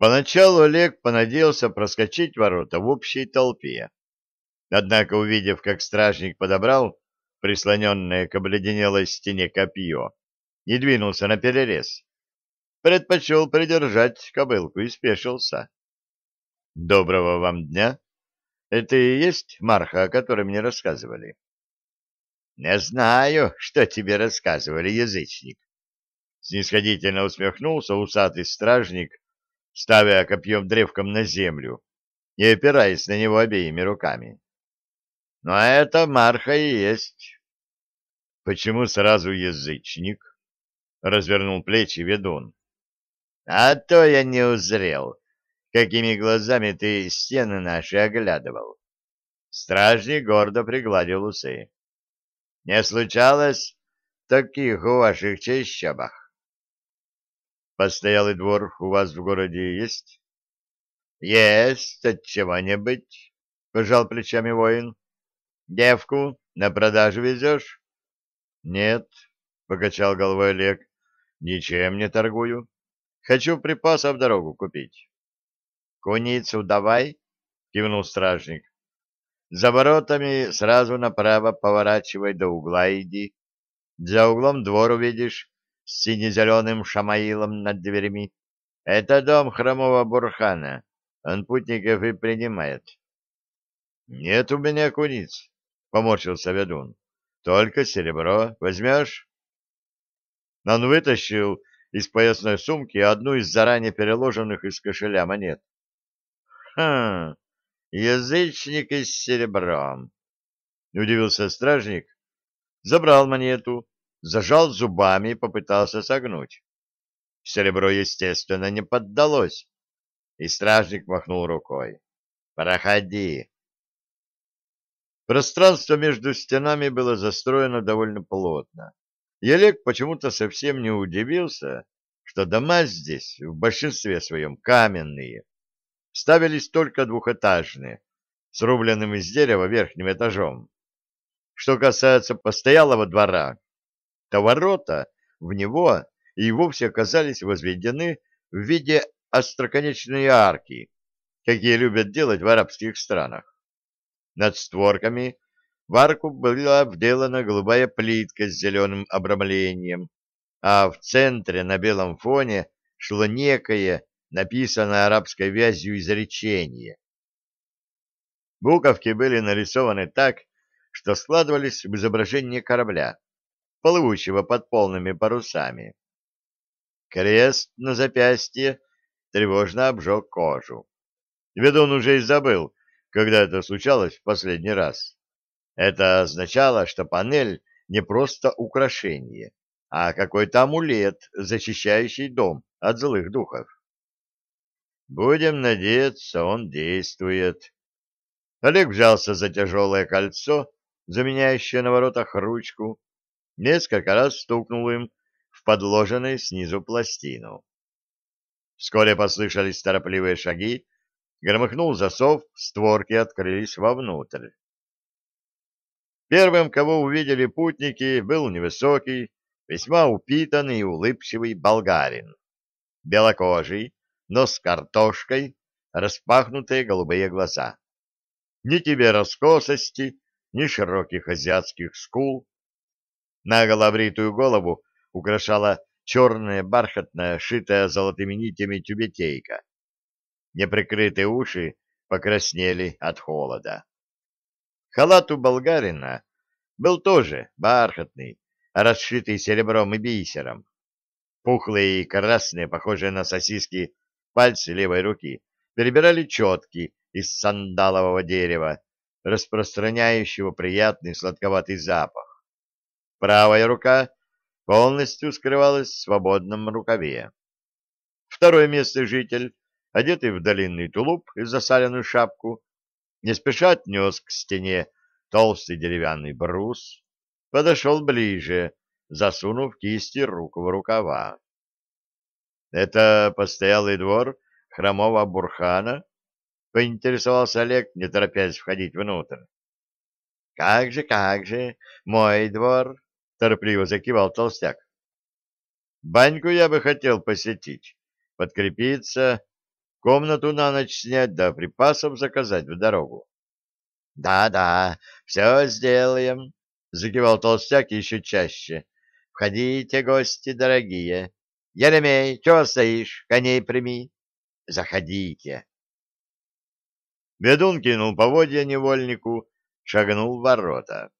Поначалу Олег понадеялся проскочить ворота в общей толпе. Однако, увидев, как стражник подобрал прислоненное к обледенелой стене копье и двинулся на перерез, предпочел придержать кобылку и спешился. — Доброго вам дня! Это и есть Марха, о которой мне рассказывали? — Не знаю, что тебе рассказывали, язычник. Снисходительно усмехнулся усатый стражник, ставя копьем древком на землю и опираясь на него обеими руками. Но это Марха и есть. — Почему сразу язычник? — развернул плечи ведун. — А то я не узрел, какими глазами ты стены наши оглядывал. Стражник гордо пригладил усы. — Не случалось таких в ваших чащобах? Постоялый двор у вас в городе есть? — Есть, отчего не быть, — пожал плечами воин. — Девку на продажу везешь? — Нет, — покачал головой Олег, — ничем не торгую. Хочу припасов дорогу купить. — Куницу давай, — кивнул стражник. — За воротами сразу направо поворачивай до угла иди. За углом двор увидишь, с сине-зеленым шамаилом над дверями. Это дом хромого бурхана. Он путников и принимает. — Нет у меня куниц, — поморщился ведун. — Только серебро. Возьмешь? Он вытащил из поясной сумки одну из заранее переложенных из кошеля монет. — Хм, язычник из серебром. — удивился стражник. Забрал монету, зажал зубами и попытался согнуть. Серебро, естественно, не поддалось, и стражник махнул рукой. «Проходи». Пространство между стенами было застроено довольно плотно, и Олег почему-то совсем не удивился, что дома здесь в большинстве своем каменные, ставились только двухэтажные, с рубленным из дерева верхним этажом. Что касается постоялого двора, то ворота в него и вовсе оказались возведены в виде остроконечной арки, какие любят делать в арабских странах. Над створками в арку была вделана голубая плитка с зеленым обрамлением, а в центре на белом фоне шло некое, написанное арабской вязью изречение. Буковки были нарисованы так, что складывались в изображение корабля плывущего под полными парусами. Крест на запястье тревожно обжег кожу. Ведун уже и забыл, когда это случалось в последний раз. Это означало, что панель не просто украшение, а какой-то амулет, защищающий дом от злых духов. Будем надеяться, он действует. Олег взялся за тяжелое кольцо, заменяющее на воротах ручку, несколько раз стукнул им в подложенную снизу пластину. Вскоре послышались торопливые шаги, громыхнул засов, створки открылись вовнутрь. Первым, кого увидели путники, был невысокий, весьма упитанный и улыбчивый болгарин. Белокожий, но с картошкой, распахнутые голубые глаза. Ни тебе раскосости, ни широких азиатских скул, Наголо обритую голову украшала черная бархатная, шитая золотыми нитями тюбетейка. Неприкрытые уши покраснели от холода. Халат у болгарина был тоже бархатный, расшитый серебром и бисером. Пухлые и красные, похожие на сосиски, пальцы левой руки перебирали четки из сандалового дерева, распространяющего приятный сладковатый запах. Правая рука полностью скрывалась в свободном рукаве. Второй местный житель, одетый в длинный тулуп и засаленную шапку, не спеша отнес к стене толстый деревянный брус, подошел ближе, засунув кисти рук в рукава. «Это постоялый двор хромого бурхана?» — поинтересовался Олег, не торопясь входить внутрь. «Как же, как же, мой двор!» Торопливо закивал толстяк. Баньку я бы хотел посетить, подкрепиться. комнату на ночь снять, да припасов заказать в дорогу. «Да, — Да-да, все сделаем, — закивал толстяк еще чаще. — Входите, гости дорогие. Еремей, чего стоишь? Коней прими. Заходите. Ведун кинул поводья невольнику, шагнул в ворота.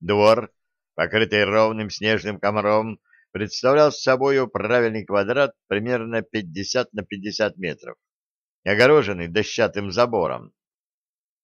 Двор, покрытый ровным снежным комаром, представлял собой правильный квадрат примерно 50 на 50 метров, огороженный дощатым забором.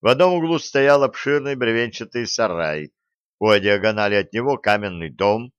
В одном углу стоял обширный бревенчатый сарай, у диагонали от него каменный дом,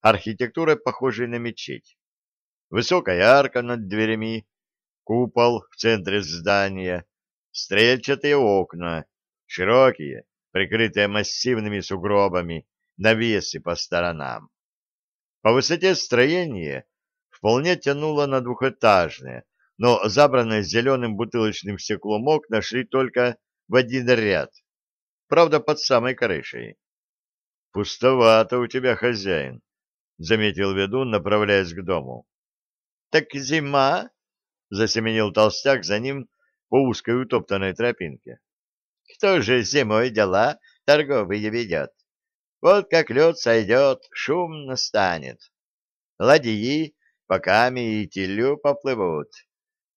архитектурой похожий на мечеть. Высокая арка над дверями, купол в центре здания, стрельчатые окна, широкие, прикрытые массивными сугробами, навесы по сторонам. По высоте строения вполне тянуло на двухэтажное, но забранное зеленым бутылочным стеклом окна шли только в один ряд, правда, под самой крышей. — Пустовато у тебя, хозяин, — заметил ведун, направляясь к дому. — Так зима, — засеменил толстяк за ним по узкой утоптанной тропинке. — Кто же зимой дела торговые ведет? Вот как лед сойдет, шумно станет. Ладьи по каме и телю поплывут.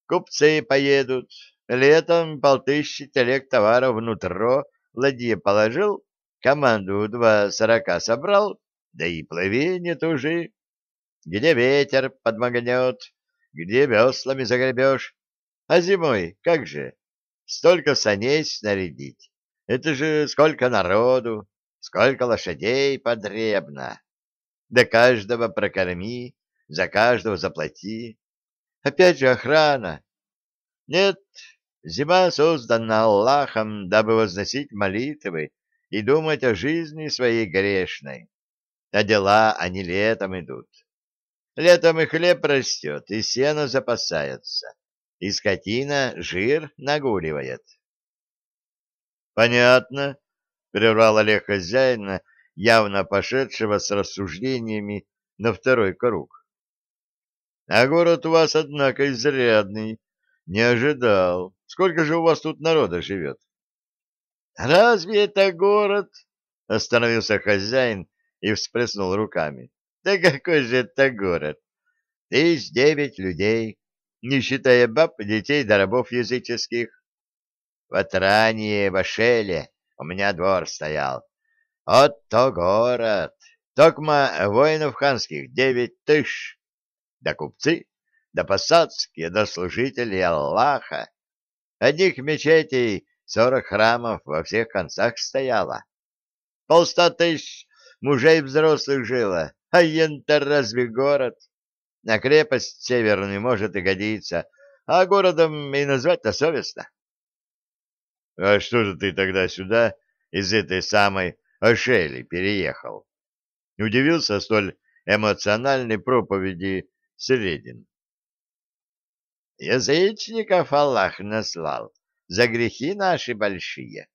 Купцы поедут, Летом полтыщи телег товара внутрь ладье положил, команду два сорока собрал, да и плыви не тужи. Где ветер подмагнет, где веслами загребешь. А зимой как же? Столько саней снарядить. Это же сколько народу, сколько лошадей потребно. Да каждого прокорми, за каждого заплати. Опять же охрана. Нет, Зима создана Аллахом, дабы возносить молитвы и думать о жизни своей грешной. А дела они летом идут. Летом и хлеб растет, и сено запасается, и скотина жир нагуливает. — Понятно, — прервал Олег хозяина, явно пошедшего с рассуждениями на второй круг. — А город у вас, однако, изрядный. Не ожидал. Сколько же у вас тут народа живет? — Разве это город? — остановился хозяин и всплеснул руками. — Да какой же это город? Тысяч девять людей, не считая баб, детей да рабов языческих. В Атране, в Ашеле у меня двор стоял. Вот то город. Токма воинов ханских девять тысяч. Да купцы, да посадские, да служители Аллаха. Одних мечетей сорок храмов во всех концах стояло. Полста тысяч мужей взрослых жило, а янтар разве город? На крепость северную может и годиться, а городом и назвать-то совестно. — А что же ты тогда сюда из этой самой Ошели переехал? Удивился столь эмоциональной проповеди Середин. Язычников Аллах наслал за грехи наши большие.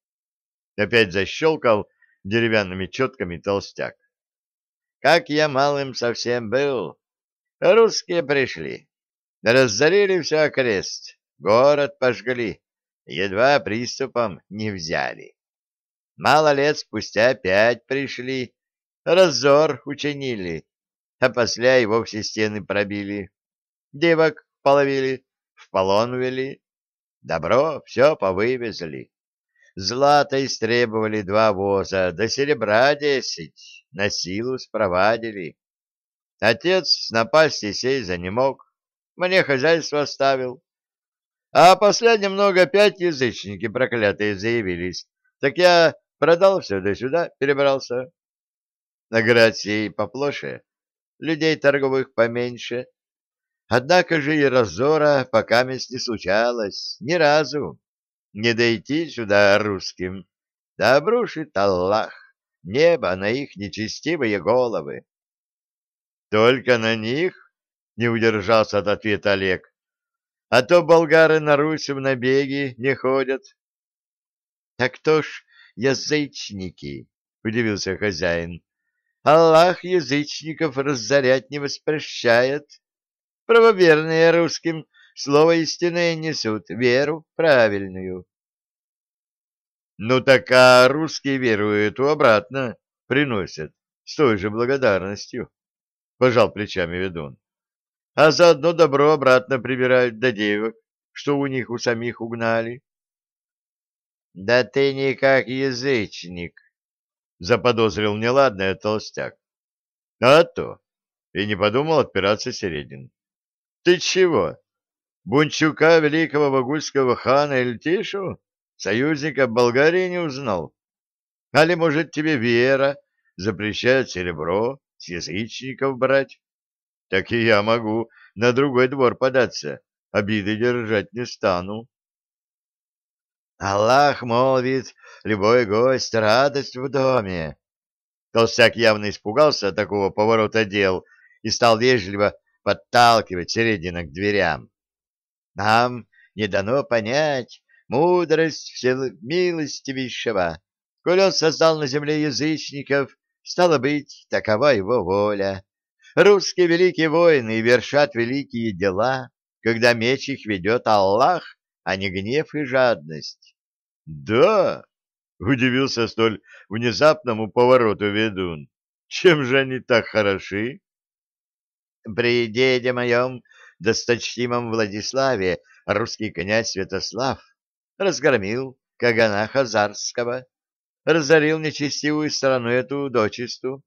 Опять защелкал деревянными четками толстяк. Как я малым совсем был, русские пришли, разорили все окрест, город пожгли, едва приступом не взяли. Мало лет спустя опять пришли, разор учинили, а после и вовсе стены пробили, девок половили, в полон вели, добро все повывезли. Злато истребовали два воза, до серебра десять, на силу спровадили. Отец с напасти сей за не мог, мне хозяйство оставил. А после немного опять язычники проклятые заявились, так я продал все до сюда, перебрался. На град сей поплоше, людей торговых поменьше, Однако же и разора пока мест не случалось ни разу. Не дойти сюда русским, да обрушит Аллах небо на их нечестивые головы. Только на них не удержался от ответа Олег. А то болгары на Русь в набеги не ходят. — Так кто ж язычники? — удивился хозяин. — Аллах язычников разорять не воспрещает. — правоверные русским слово истинное несут, веру правильную. Ну так а русские веру эту обратно приносят с той же благодарностью, — пожал плечами ведун. А заодно добро обратно прибирают до девок, что у них у самих угнали. — Да ты не как язычник, — заподозрил неладное толстяк. — А то! И не подумал отпираться Середин. — Ты чего? Бунчука великого вагульского хана Эльтишу? Союзника Болгарии не узнал? Али, может, тебе вера запрещает серебро с язычников брать? Так и я могу на другой двор податься, обиды держать не стану. Аллах молвит, любой гость — радость в доме. Толстяк явно испугался такого поворота дел и стал вежливо подталкивать середина к дверям. Нам не дано понять, мудрость всемилостивейшего. Коль он создал на земле язычников, стало быть, такова его воля. Русские великие воины вершат великие дела, когда меч их ведет Аллах, а не гнев и жадность. — Да, — удивился столь внезапному повороту ведун, — чем же они так хороши? — При деде моем, досточтимом Владиславе, русский князь Святослав разгромил Кагана Хазарского, разорил нечестивую страну эту дочисту.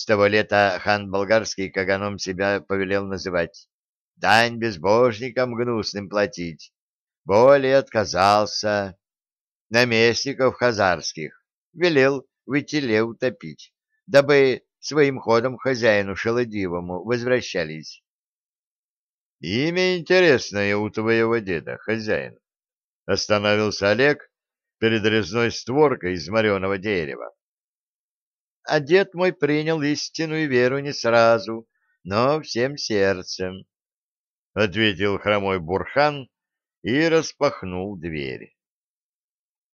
С того лета хан болгарский Каганом себя повелел называть, дань безбожникам гнусным платить, более отказался, наместников хазарских велел в Итиле утопить, дабы своим ходом хозяину Шелодивому возвращались. Имя интересное у твоего деда, хозяин. Остановился Олег перед резной створкой из мореного дерева. А дед мой принял истинную веру не сразу, но всем сердцем, — ответил хромой Бурхан и распахнул дверь.